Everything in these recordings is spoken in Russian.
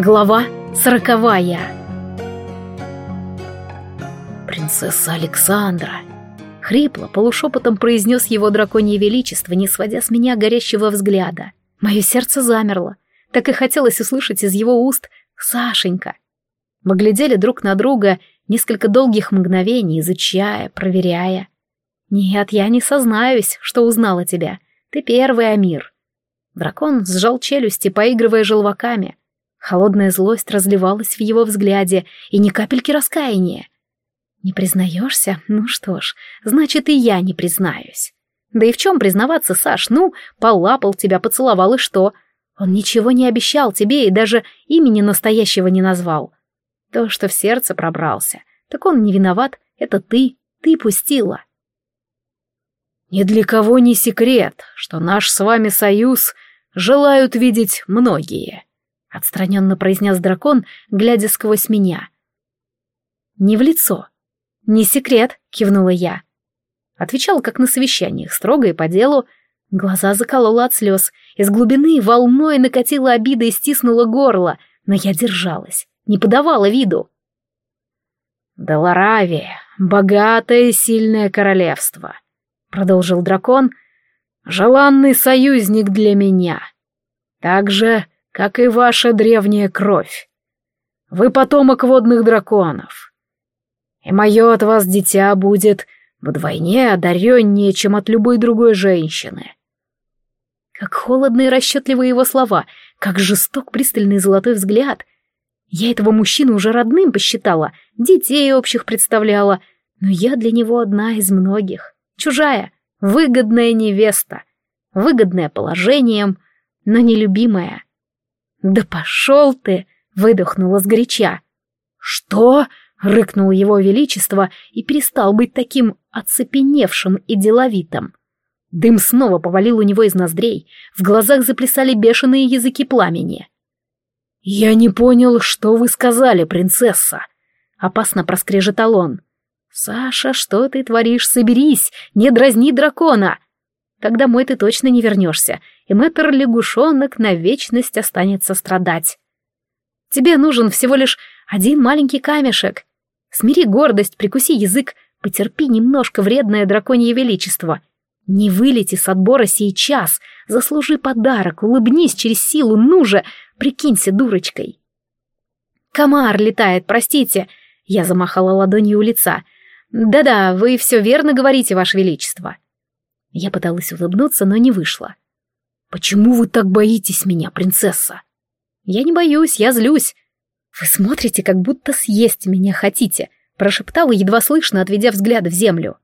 Глава сороковая. «Принцесса Александра!» Хрипло, полушепотом произнес его драконье величество, не сводя с меня горящего взгляда. Мое сердце замерло. Так и хотелось услышать из его уст «Сашенька». Мы глядели друг на друга несколько долгих мгновений, изучая, проверяя. «Нет, я не сознаюсь, что узнала тебя. Ты первый, Амир». Дракон сжал челюсти, поигрывая желваками. Холодная злость разливалась в его взгляде, и ни капельки раскаяния. «Не признаешься? Ну что ж, значит, и я не признаюсь. Да и в чем признаваться, Саш? Ну, полапал тебя, поцеловал, и что? Он ничего не обещал тебе и даже имени настоящего не назвал. То, что в сердце пробрался, так он не виноват, это ты, ты пустила». «Ни для кого не секрет, что наш с вами союз желают видеть многие», — отстраненно произнес дракон, глядя сквозь меня. «Не в лицо. Не секрет», — кивнула я. Отвечала, как на совещаниях, строго и по делу. Глаза заколола от слез. Из глубины волной накатила обида и стиснула горло, но я держалась, не подавала виду. «Долоравия — богатое и сильное королевство», — продолжил дракон, — «желанный союзник для меня. Так же, как и ваша древняя кровь. Вы потомок водных драконов. И мое от вас дитя будет вдвойне одареннее, чем от любой другой женщины. Как холодные и расчетливые его слова, как жесток пристальный золотой взгляд. Я этого мужчину уже родным посчитала, детей общих представляла, но я для него одна из многих, чужая, выгодная невеста, выгодная положением, но нелюбимая. «Да пошел ты!» — выдохнула сгоряча. «Что?» — рыкнул его величество и перестал быть таким оцепеневшим и деловитым. Дым снова повалил у него из ноздрей, в глазах заплясали бешеные языки пламени. «Я не понял, что вы сказали, принцесса!» — опасно проскрежетал он. «Саша, что ты творишь? Соберись! Не дразни дракона!» Так домой ты точно не вернешься, и мэтр лягушонок на вечность останется страдать. Тебе нужен всего лишь один маленький камешек. Смири гордость, прикуси язык, потерпи немножко вредное драконье величество. Не вылети с отбора сейчас, заслужи подарок, улыбнись через силу, ну же, прикинься дурочкой. Комар летает, простите, я замахала ладонью у лица. Да-да, вы все верно говорите, ваше величество. Я пыталась улыбнуться, но не вышло. «Почему вы так боитесь меня, принцесса?» «Я не боюсь, я злюсь». «Вы смотрите, как будто съесть меня хотите», прошептала едва слышно, отведя взгляд в землю.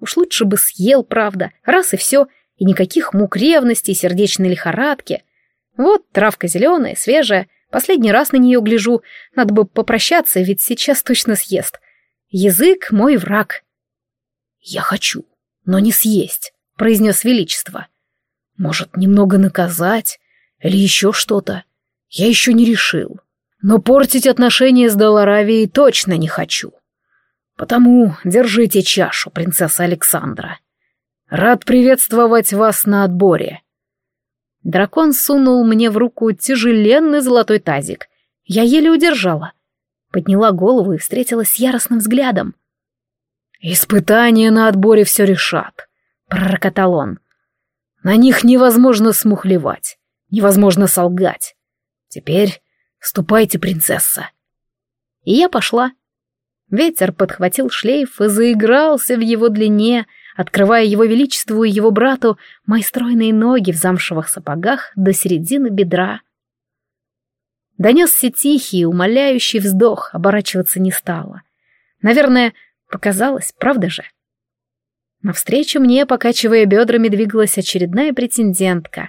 «Уж лучше бы съел, правда, раз и все, и никаких мук ревности, сердечной лихорадки. Вот травка зеленая, свежая, последний раз на нее гляжу, надо бы попрощаться, ведь сейчас точно съест. Язык — мой враг». «Я хочу, но не съесть», — произнес Величество. «Может, немного наказать? Или еще что-то? Я еще не решил. Но портить отношения с Долоравией точно не хочу. Потому держите чашу, принцесса Александра. Рад приветствовать вас на отборе». Дракон сунул мне в руку тяжеленный золотой тазик. Я еле удержала. Подняла голову и встретилась с яростным взглядом. «Испытания на отборе все решат», — пророкотал он. «На них невозможно смухлевать, невозможно солгать. Теперь ступайте, принцесса». И я пошла. Ветер подхватил шлейф и заигрался в его длине, открывая его величеству и его брату мои стройные ноги в замшевых сапогах до середины бедра. Донесся тихий, умоляющий вздох, оборачиваться не стало. Наверное, показалось, правда же? Навстречу мне, покачивая бедрами, двигалась очередная претендентка.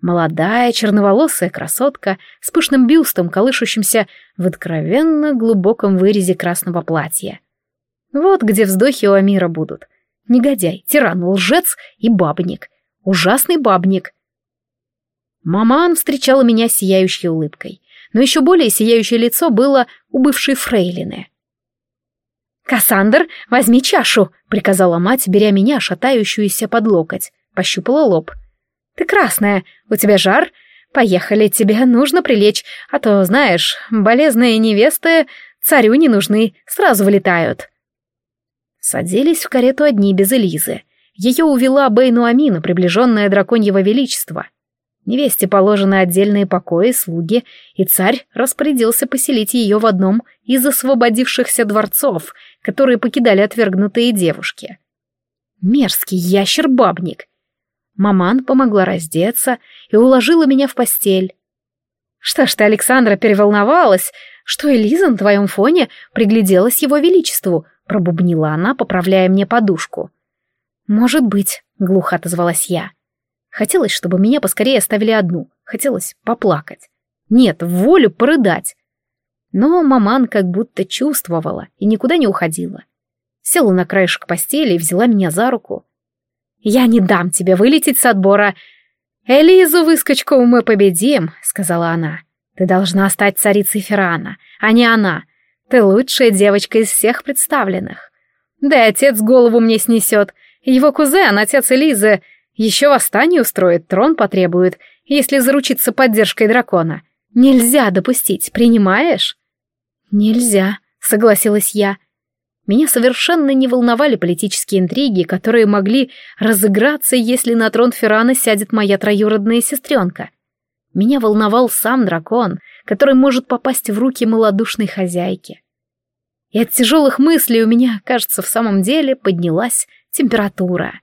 Молодая, черноволосая красотка с пышным бюстом, колышущимся в откровенно глубоком вырезе красного платья. Вот где вздохи у Амира будут. Негодяй, тиран, лжец и бабник. Ужасный бабник. Маман встречала меня сияющей улыбкой, но еще более сияющее лицо было у бывшей фрейлины. «Кассандр, возьми чашу!» — приказала мать, беря меня, шатающуюся под локоть. Пощупала лоб. «Ты красная, у тебя жар? Поехали, тебе нужно прилечь, а то, знаешь, болезные невесты царю не нужны, сразу вылетают. Садились в карету одни без Элизы. Ее увела Бейну Амина, приближенная драконьего величества. Невесте положены отдельные покои, слуги, и царь распорядился поселить ее в одном из освободившихся дворцов, которые покидали отвергнутые девушки. Мерзкий ящер-бабник. Маман помогла раздеться и уложила меня в постель. Что ж ты, Александра, переволновалась, что Элиза на твоем фоне пригляделась его величеству, пробубнила она, поправляя мне подушку. «Может быть», — глухо отозвалась я. Хотелось, чтобы меня поскорее оставили одну. Хотелось поплакать. Нет, в волю порыдать. Но маман как будто чувствовала и никуда не уходила. Села на краешек постели и взяла меня за руку. «Я не дам тебе вылететь с отбора. Элизу выскочку мы победим», — сказала она. «Ты должна стать царицей Феррана, а не она. Ты лучшая девочка из всех представленных. Да и отец голову мне снесет. Его кузен, отец Элизы, еще восстание устроит, трон потребует, если заручиться поддержкой дракона. Нельзя допустить, принимаешь? Нельзя, согласилась я. Меня совершенно не волновали политические интриги, которые могли разыграться, если на трон Феррана сядет моя троюродная сестренка. Меня волновал сам дракон, который может попасть в руки малодушной хозяйки. И от тяжелых мыслей у меня, кажется, в самом деле поднялась температура.